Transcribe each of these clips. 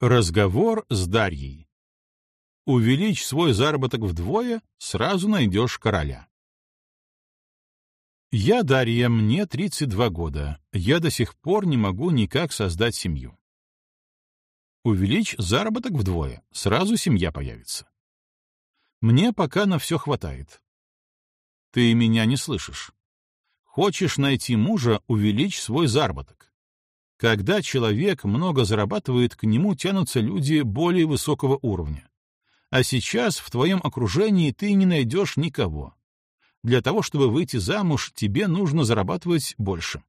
Разговор с Дарьей. Увеличь свой заработок вдвое, сразу найдешь короля. Я Дарья, мне 32 года. Я до сих пор не могу никак создать семью. Увеличь заработок вдвое, сразу семья появится. Мне пока на все хватает. Ты меня не слышишь. Хочешь найти мужа, увеличь свой заработок. Когда человек много зарабатывает, к нему тянутся люди более высокого уровня. А сейчас в твоем окружении ты не найдешь никого. Для того, чтобы выйти замуж, тебе нужно зарабатывать больше.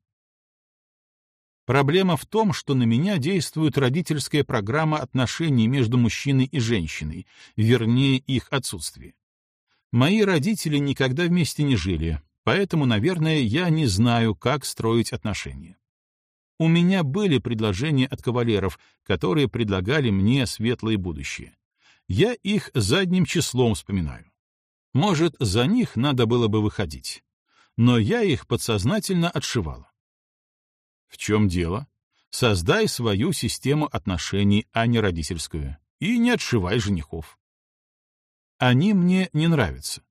Проблема в том, что на меня действует родительская программа отношений между мужчиной и женщиной, вернее, их отсутствие. Мои родители никогда вместе не жили, поэтому, наверное, я не знаю, как строить отношения. У меня были предложения от кавалеров, которые предлагали мне светлое будущее. Я их задним числом вспоминаю. Может, за них надо было бы выходить. Но я их подсознательно отшивала. В чем дело? Создай свою систему отношений, а не родительскую, и не отшивай женихов. Они мне не нравятся.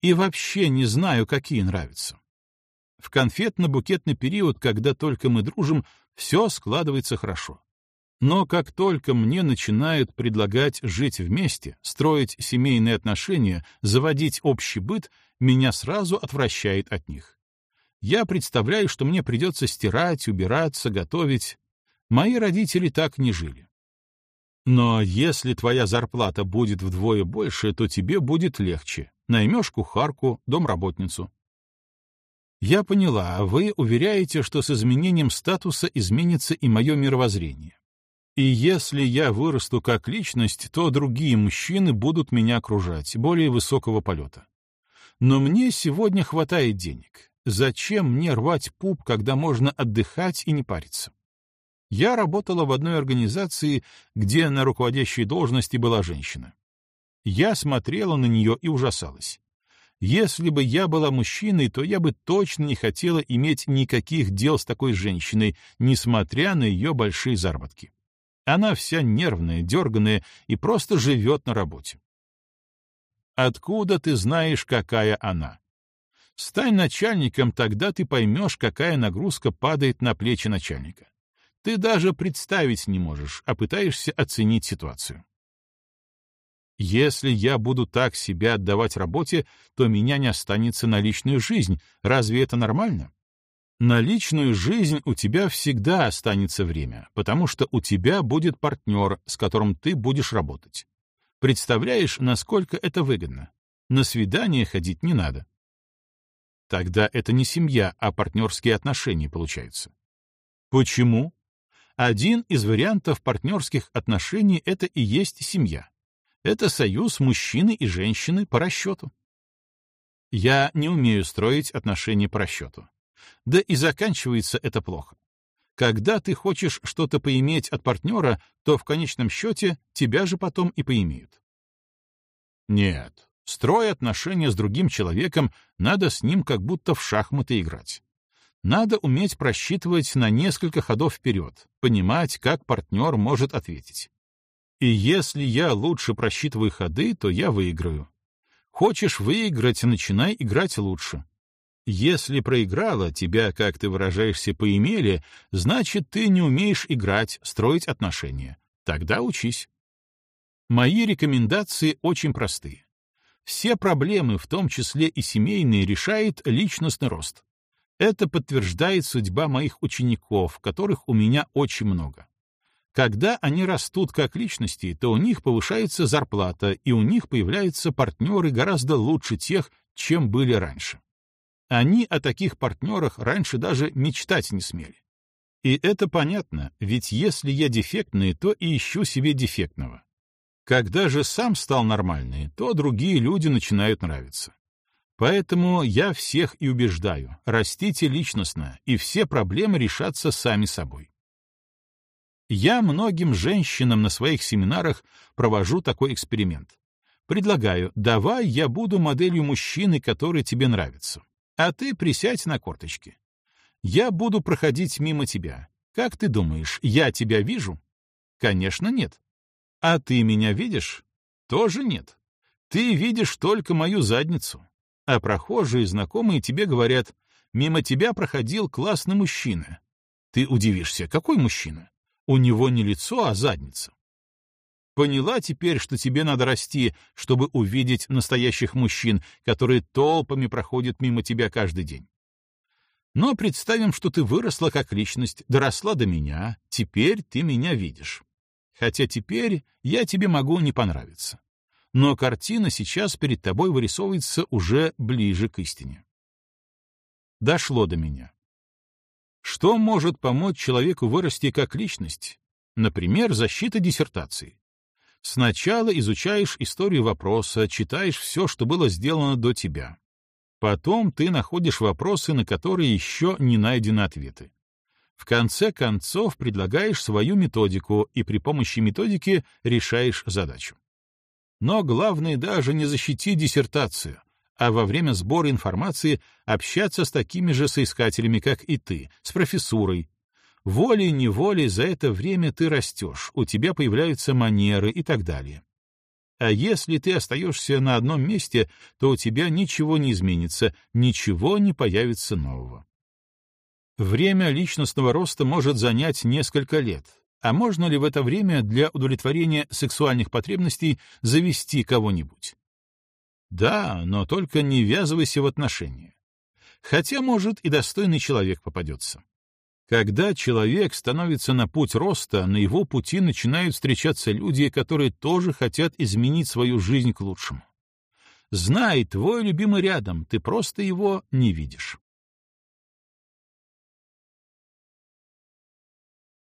И вообще не знаю, какие нравятся. В конфетно-букетный период, когда только мы дружим, все складывается хорошо. Но как только мне начинают предлагать жить вместе, строить семейные отношения, заводить общий быт, меня сразу отвращает от них. Я представляю, что мне придется стирать, убираться, готовить. Мои родители так не жили. Но если твоя зарплата будет вдвое больше, то тебе будет легче. Наймешь кухарку, домработницу. Я поняла, а вы уверяете, что с изменением статуса изменится и мое мировоззрение. И если я вырасту как личность, то другие мужчины будут меня окружать, более высокого полета. Но мне сегодня хватает денег. Зачем мне рвать пуп, когда можно отдыхать и не париться? Я работала в одной организации, где на руководящей должности была женщина. Я смотрела на нее и ужасалась. Если бы я была мужчиной, то я бы точно не хотела иметь никаких дел с такой женщиной, несмотря на ее большие заработки. Она вся нервная, дерганая и просто живет на работе. Откуда ты знаешь, какая она? Стань начальником, тогда ты поймешь, какая нагрузка падает на плечи начальника. Ты даже представить не можешь, а пытаешься оценить ситуацию. Если я буду так себя отдавать работе, то меня не останется на личную жизнь. Разве это нормально? На личную жизнь у тебя всегда останется время, потому что у тебя будет партнер, с которым ты будешь работать. Представляешь, насколько это выгодно? На свидание ходить не надо. Тогда это не семья, а партнерские отношения получаются. Почему? Один из вариантов партнерских отношений — это и есть семья. Это союз мужчины и женщины по расчету. Я не умею строить отношения по расчету. Да и заканчивается это плохо. Когда ты хочешь что-то поиметь от партнера, то в конечном счете тебя же потом и поимеют. Нет, строя отношения с другим человеком, надо с ним как будто в шахматы играть. Надо уметь просчитывать на несколько ходов вперед, понимать, как партнер может ответить. И если я лучше просчитываю ходы, то я выиграю. Хочешь выиграть, начинай играть лучше. Если проиграла, тебя, как ты выражаешься, поимели, значит, ты не умеешь играть, строить отношения. Тогда учись. Мои рекомендации очень простые. Все проблемы, в том числе и семейные, решает личностный рост. Это подтверждает судьба моих учеников, которых у меня очень много. Когда они растут как личности, то у них повышается зарплата, и у них появляются партнеры гораздо лучше тех, чем были раньше. Они о таких партнерах раньше даже мечтать не смели. И это понятно, ведь если я дефектный, то и ищу себе дефектного. Когда же сам стал нормальный, то другие люди начинают нравиться. Поэтому я всех и убеждаю, растите личностно, и все проблемы решатся сами собой. Я многим женщинам на своих семинарах провожу такой эксперимент. Предлагаю, давай я буду моделью мужчины, который тебе нравится. А ты присядь на корточки. Я буду проходить мимо тебя. Как ты думаешь, я тебя вижу? Конечно, нет. А ты меня видишь? Тоже нет. Ты видишь только мою задницу. А прохожие знакомые тебе говорят, мимо тебя проходил классный мужчина. Ты удивишься, какой мужчина? У него не лицо, а задница. Поняла теперь, что тебе надо расти, чтобы увидеть настоящих мужчин, которые толпами проходят мимо тебя каждый день. Но представим, что ты выросла как личность, доросла до меня, теперь ты меня видишь. Хотя теперь я тебе могу не понравиться. Но картина сейчас перед тобой вырисовывается уже ближе к истине. Дошло до меня. Что может помочь человеку вырасти как личность? Например, защита диссертации. Сначала изучаешь историю вопроса, читаешь все, что было сделано до тебя. Потом ты находишь вопросы, на которые еще не найдены ответы. В конце концов предлагаешь свою методику и при помощи методики решаешь задачу. Но главное даже не защитить диссертацию, а во время сбора информации общаться с такими же соискателями, как и ты, с профессурой, волей-неволей за это время ты растешь, у тебя появляются манеры и так далее. А если ты остаешься на одном месте, то у тебя ничего не изменится, ничего не появится нового. Время личностного роста может занять несколько лет, а можно ли в это время для удовлетворения сексуальных потребностей завести кого-нибудь? Да, но только не ввязывайся в отношения. Хотя, может, и достойный человек попадется. Когда человек становится на путь роста, на его пути начинают встречаться люди, которые тоже хотят изменить свою жизнь к лучшему. Знай, твой любимый рядом, ты просто его не видишь.